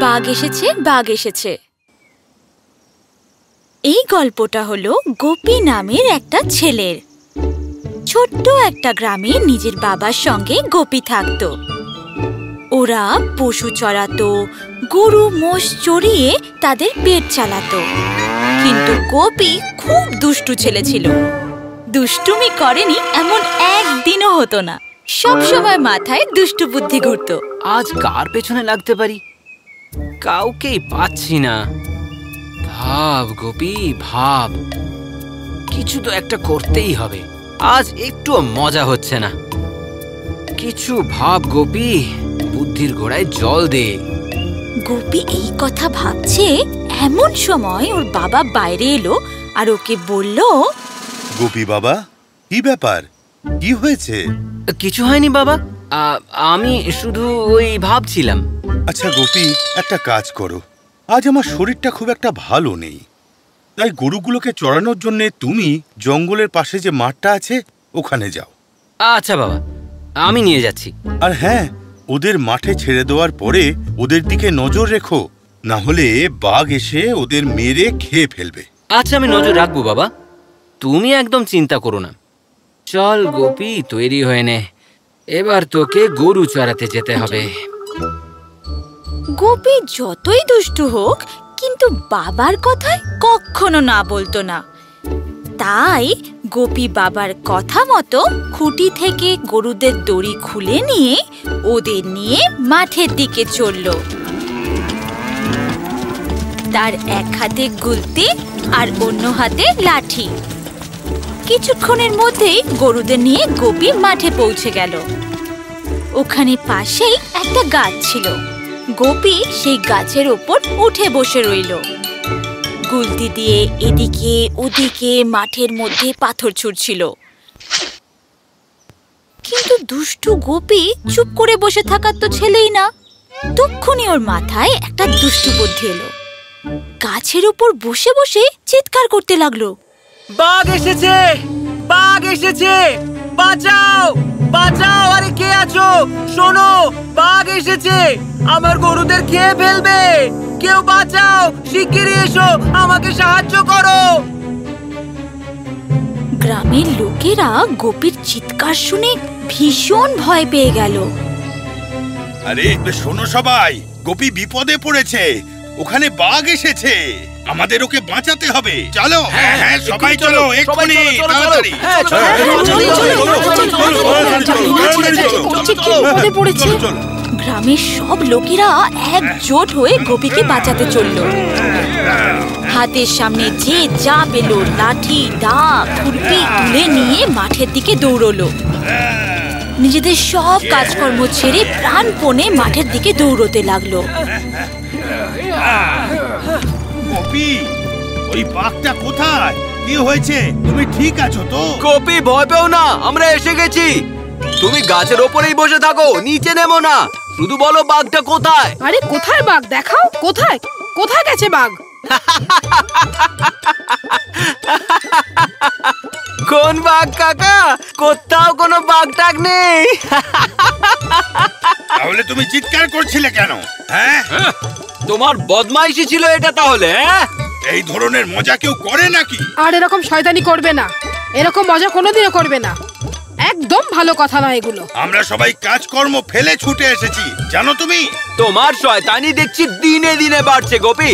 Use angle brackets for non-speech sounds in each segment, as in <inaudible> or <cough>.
বাঘ এসেছে বাঘ এসেছে। এই গল্পটা হলো গোপী নামের একটা ছেলের। ছোট্ট একটা গ্রামে নিজের বাবার সঙ্গে গোপী থাকতো। ওরা পশু চড়াতো, গরু, মোষ চড়িয়ে তাদের পেট চালাতো। কিন্তু গোপী খুব দুষ্টু ছেলে ছিল। দুষ্টুমি করেনি এমন একদিনও হতো না। সব সময় মাথায় দুষ্টু বুদ্ধি ঘুরতো। আজ কার পেছনে লাগতে পারি? কাউকেই পাচ্ছি না। ভাব গোপি ভাব। কিছু তো একটা করতেই হবে। আজ একটুও মজা হচ্ছে না। কিছু ভাব গোপী বুদ্ধির গোড়ায় জল দে। গোপী এই কথা ভাবছে এমন সময় ওর বাবা বাইরে এলো আর ওকে বলল গোপী বাবা কি ব্যাপার? কি হয়েছে? কিছু হয়নি বাবা। আমি শুধু ওই ভাবছিলাম। আচ্ছা গোপী একটা কাজ করো। আজ আমার শরীরটা খুব একটা ভালো নেই। তাই গরুগুলোকে চড়ানোর জন্য তুমি জঙ্গলের পাশে যে মাঠটা আছে ওখানে যাও। আচ্ছা বাবা আমি নিয়ে যাচ্ছি। আর হ্যাঁ ওদের মাঠে ছেড়ে দেওয়ার পরে ওদের দিকে নজর রেখো। না হলে বাঘ এসে ওদের মেরে খেয়ে ফেলবে। আচ্ছা আমি নজর রাখব বাবা। তুমি একদম চিন্তা করো না। চল গোপী, তৈরি হয়ে নে। এবার তোকে গরু চড়াতে যেতে হবে। গোপী যতই দুষ্টু হোক, কিন্তু বাবার কথায় কখনো না বলতো না। তাই গোপী বাবার কথা মতো খুঁটি থেকে গরুদের দড়ি খুলে নিয়ে ওদের নিয়ে মাঠের দিকে চলল। তার এক হাতে গুলতি আর অন্য হাতে লাঠি। কিছুক্ষণের মধ্যেই গরুদের নিয়ে গোপী মাঠে পৌঁছে গেল। ওখানে পাশেই একটা গাছ ছিল। গোপী সেই গাছের ওপর উঠে বসে রইল। গুলতি দিয়ে এদিকে ওদিকে মাঠের মধ্যে পাথর ছুটছিল কিন্তু দুষ্টু গোপী চুপ করে বসে থাকার তো ছেলেই না। তক্ষুনি ওর মাথায় একটা দুষ্টু বুদ্ধি এলো। গাছের উপর বসে বসে চিৎকার করতে লাগল। বাঘ এসেছে বাঘ এসেছে। বাঁচাও বাঁচাও আরে কে আছো? শোনো বাঘ এসেছে। আমার গরুদের খেয়ে ফেলবে। কেউ বাঁচাও শিগগিরই এসো আমাকে সাহায্য করো। গ্রামের লোকেরা গোপীর চিৎকার শুনে ভীষণ ভয় পেয়ে গেল। আরে শোনো সবাই গোপী বিপদে পড়েছে। ওখানে বাঘ এসেছে। আমাদের ওকে বাঁচাতে হবে চলো হ্যাঁ হ্যাঁ সবাই চলো এক্ষুনি তাড়াতাড়ি হ্যাঁ, গ্রামের সব লোকেরা একজোট হয়ে গোপীকে বাঁচাতে চলল হাতের সামনে যে যা পেল লাঠি দা খুরপি তুলে নিয়ে মাঠের দিকে দৌড়লো নিজেদের সব কাজকর্ম ছেড়ে প্রাণপণে মাঠের দিকে দৌড়তে লাগল গোপী ওই বাঘটা কোথায়? কি হয়েছে? তুমি ঠিক আছো তো? কপি ভয় পেও না আমরা এসে গেছি। তুমি গাছের ওপরেই বসে থাকো নিচে নেমো না। শুধু বলো বাঘটা কোথায়? আরে কোথায় বাঘ? দেখাও কোথায়? কোথায় গেছে বাঘ? কোন বাঘ কাকা? কোথাও কোনো বাঘ টাক নেই। তাহলে তুমি চিৎকার করছিলে কেন? হ্যাঁ তোমার বদমাইশি ছিল এটা তাহলে হ্যাঁ? এই ধরনের মজা কেউ করে নাকি? আর এরকম শয়তানি করবে না। এরকম মজা কোনোদিনও করবে না। একদম ভালো কথা নয় এগুলো। আমরা সবাই কাজকর্ম ফেলে ছুটে এসেছি জানো তুমি? তোমার শয়তানি দেখছি দিনে দিনে বাড়ছে গোপী।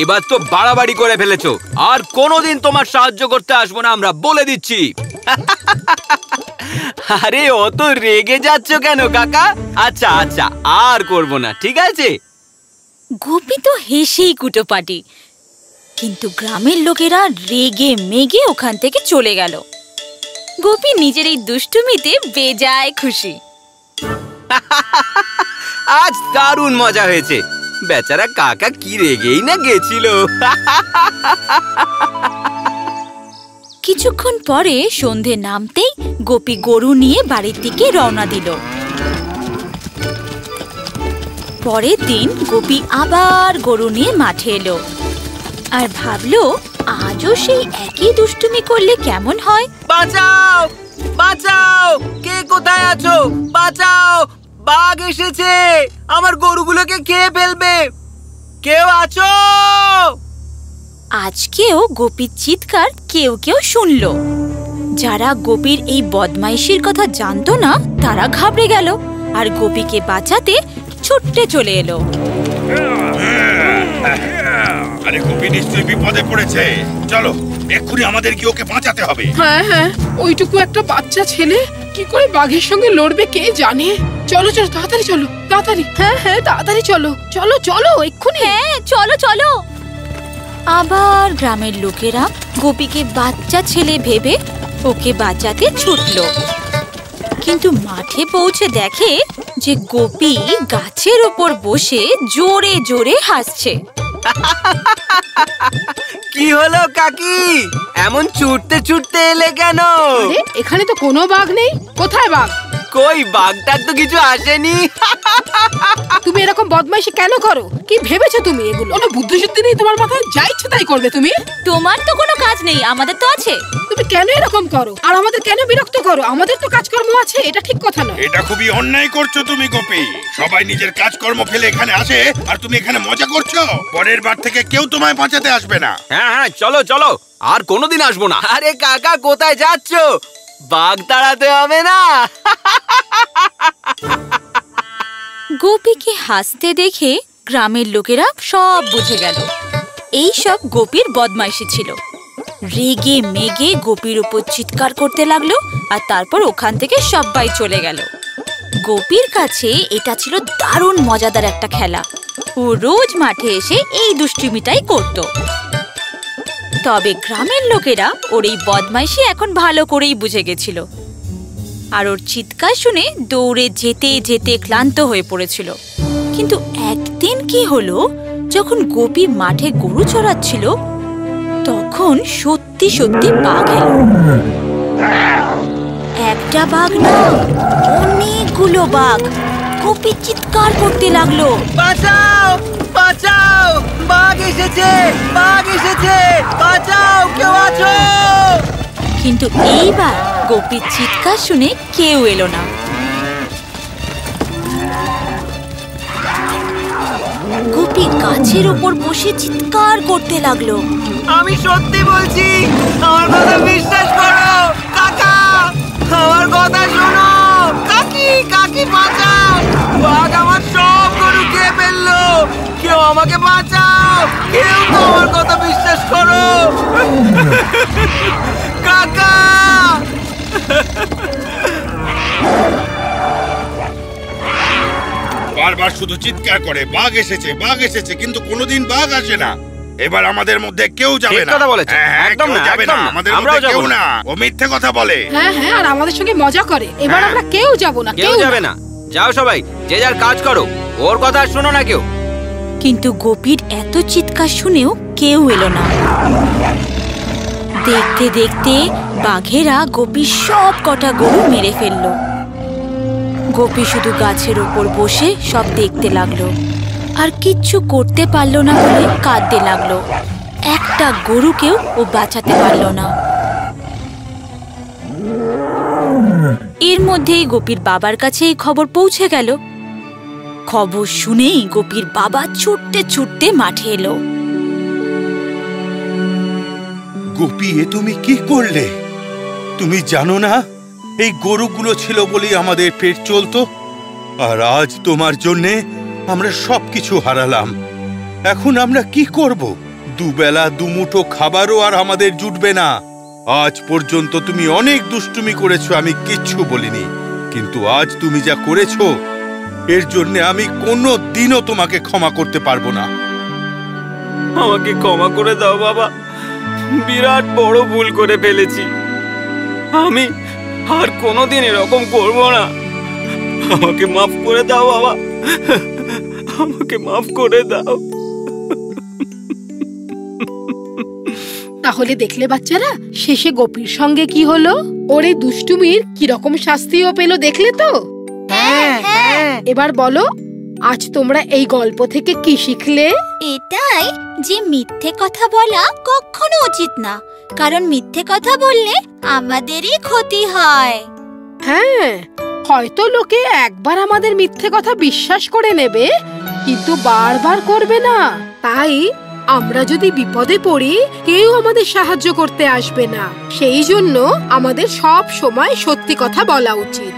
এবার তো বাড়াবাড়ি করে ফেলেছো। আর কোনোদিন তোমার সাহায্য করতে আসব না আমরা বলে দিচ্ছি। আরে অত রেগে যাচ্ছ কেন কাকা? আচ্ছা আচ্ছা আর করব না ঠিক আছে? গোপী তো হেসেই কুটোপাটি। কিন্তু গ্রামের লোকেরা রেগে মেগে ওখান থেকে চলে গেল। গোপী নিজের এই দুষ্টুমিতে বেজায় খুশি। <laughs> আজ দারুণ মজা হয়েছে। বেচারা কাকা কি রেগেই না গেছিল। <laughs> কিছুক্ষণ পরে সন্ধে নামতেই গোপী গরু নিয়ে বাড়ির দিকে রওনা দিল। পরের দিন গোপী আবার গরু নিয়ে মাঠে এলো। আর ভাবলো আজও সেই একই দুষ্টুমি করলে কেমন হয়? বাঁচাও! বাঁচাও! কে কোথায় আছো? বাঁচাও! বাঘ এসেছে! আমার গরুগুলোকে খেয়ে ফেলবে! কেউ আছো? আজকেও গোপীর চিৎকার কেউ কেউ শুনল। যারা গোপীর এই বদমাইশির কথা জানতো না তারা ঘাবড়ে গেল। আর গোপীকে বাঁচাতে ছুটতে চলে এলো। আরে গোপী নিশ্চয়ই বিপদে পড়েছে। চলো এক্ষুনি আমাদের কি ওকে বাঁচাতে হবে। হ্যাঁ হ্যাঁ ওইটুকু একটা বাচ্চা ছেলে কি করে বাঘের সঙ্গে লড়বে কে জানে? চলো চলো তাড়াতাড়ি চলো তাড়াতাড়ি। হ্যাঁ হ্যাঁ তাড়াতাড়ি চলো চলো চলো এক্ষুনি। হ্যাঁ চলো চলো। আবার গ্রামের লোকেরা গোপীকে বাচ্চা ছেলে ভেবে ওকে বাঁচাতে ছুটল। কিন্তু মাঠে পৌঁছে দেখে যে গোপী গাছের ওপর বসে জোরে জোরে হাসছে। কি হলো কাকি? এমন ছুটতে ছুটতে এলে কেন? এখানে তো কোনো বাঘ নেই। কোথায় বাঘ? কই বাঘটার তো কিছু আসেনি। তুমি এরকম বদমাইশি কেন করো? কি ভেবেছো তুমি এগুলো? কোনো বুদ্ধি শুদ্ধি নেই তোমার মাথায়? যা ইচ্ছে তাই করবে তুমি। তোমার তো কোনো নেই আমাদের তো আছে। তুমি কেন এরকম করো? আর আমাদের কেন বিরক্ত করো? আমাদের তো কাজকর্ম আছে এটা ঠিক কথা নয়। এটা খুবই অন্যায় করছ তুমি গোপী। সবাই নিজের কাজকর্ম ফেলে এখানে আসে আর তুমি এখানে মজা করছ? পরের বার থেকে কেউ তোমায় বাঁচাতে আসবে না। হ্যাঁ হ্যাঁ চলো চলো। আর কোনোদিন আসব না। আরে কাকা কোথায় যাচ্ছ? বাঘ তাড়াতে হবে না। গোপীকে হাসতে দেখে গ্রামের লোকেরা সব বুঝে গেল। এই সব গোপীর বদমাইশি ছিল। রেগে মেগে গোপীর উপর চিৎকার করতে লাগল আর তারপর ওখান থেকে সবাই চলে গেল। গোপীর কাছে এটা ছিল দারুণ মজাদার একটা খেলা। ও রোজ মাঠে এসে এই দুষ্টুমিটাই করত। তবে গ্রামের লোকেরা ওর এই বদমাইশি এখন ভালো করেই বুঝে গেছিল। আর ওর চিৎকার শুনে দৌড়ে যেতে যেতে ক্লান্ত হয়ে পড়েছিল। কিন্তু একদিন কি হলো, যখন গোপী মাঠে গরু চড়াচ্ছিল তখন সত্যি সত্যি বাঘ এলো। একটা বাঘ না অনেকগুলো বাঘ। গোপী চিৎকার করতে লাগল। বাঁচাও বাঁচাও বাঘ এসেছে বাঘ এসেছে বাঁচাও কেউ আছো? কিন্তু এইবার গোপীর চিৎকার শুনে কেউ এলো না। গোপী গাছের ওপর বসে চিৎকার করতে লাগল। আমি সত্যি বলছি, আমার কথা বিশ্বাস করো, কাকা, আমার কথা শোনো। কাকি কাকি, বাঁচাও। বাঘ আমার সব গরু খেয়ে ফেলল। কেউ আমাকে বাঁচাও। কেউ তো আমার কথা বিশ্বাস করো। কাকা! বারবার শুধু চিৎকার করে, বাঘ এসেছে বাঘ এসেছে, কিন্তু কোনোদিন বাঘ আসে না। এবার আমাদের মধ্যে কেউ যাবে না। কথা বলেছেন। হ্যাঁ, হ্যাঁ, একদম না, যাবে না। আমাদের মধ্যে কেউ না। ও মিথ্যে কথা বলে। হ্যাঁ হ্যাঁ আর আমাদের সঙ্গে মজা করে। এবার হ্যাঁ। আমরা কেউ যাব না কেউ যাবে না। যাও সবাই যে যার কাজ করো। ওর কথা শোনো না কেউ। কিন্তু গোপীর এত চিৎকার শুনেও কেউ এলো না। দেখতে দেখতে বাঘেরা গোপীর সব কটা গরু মেরে ফেলল। গোপী শুধু গাছের উপর বসে সব দেখতে লাগল। আর কিচ্ছু করতে পারল না বলে কাঁদতে লাগল। একটা গরুকেও ও বাঁচাতে পারল না। এর মধ্যেই গোপীর বাবার কাছে এই খবর পৌঁছে গেল। খবর শুনেই গোপীর বাবা ছুটতে ছুটতে মাঠে এলো। গোপী, এ তুমি কি করলে? তুমি জানো না, এই গরুগুলো ছিল বলেই আমাদের পেট চলতো, আর আজ তোমার জন্যে আমরা সবকিছু হারালাম। এখন আমরা কি করব? দুবেলা, দুমুঠো খাবারও আর আমাদের জুটবে না। আজ পর্যন্ত তুমি অনেক দুষ্টুমি করেছ, আমি কিচ্ছু বলিনি। কিন্তু আজ তুমি যা করেছ, এর জন্য আমি কোনো দিনও তোমাকে ক্ষমা করতে পারব না। আমাকে ক্ষমা করে দাও, বাবা। বিরাট বড় ভুল করে ফেলেছি। আমি আর কোনোদিন এরকম করব না। আমাকে মাফ করে দাও, বাবা। আমাকে মাফ করে দাও। তাহলে দেখলে বাচ্চারা শেষে গোপীর সঙ্গে কি হলো? ওর এই দুষ্টুমির কীরকম শাস্তিও পেল দেখলে তো? হ্যাঁ হ্যাঁ। এবার বলো আজ তোমরা এই গল্প থেকে কি শিখলে? এটাই যে মিথ্যে কথা বলা কখনো উচিত না কারণ মিথ্যে কথা বললে আমাদেরই ক্ষতি হয়। হ্যাঁ হয়তো লোকে একবার আমাদের মিথ্যে কথা বিশ্বাস করে নেবে, কিন্তু বারবার করবে না। তাই আমরা যদি বিপদে পড়ি, কেউ আমাদের সাহায্য করতে আসবে না। সেই জন্য আমাদের সব সময় সত্যি কথা বলা উচিত।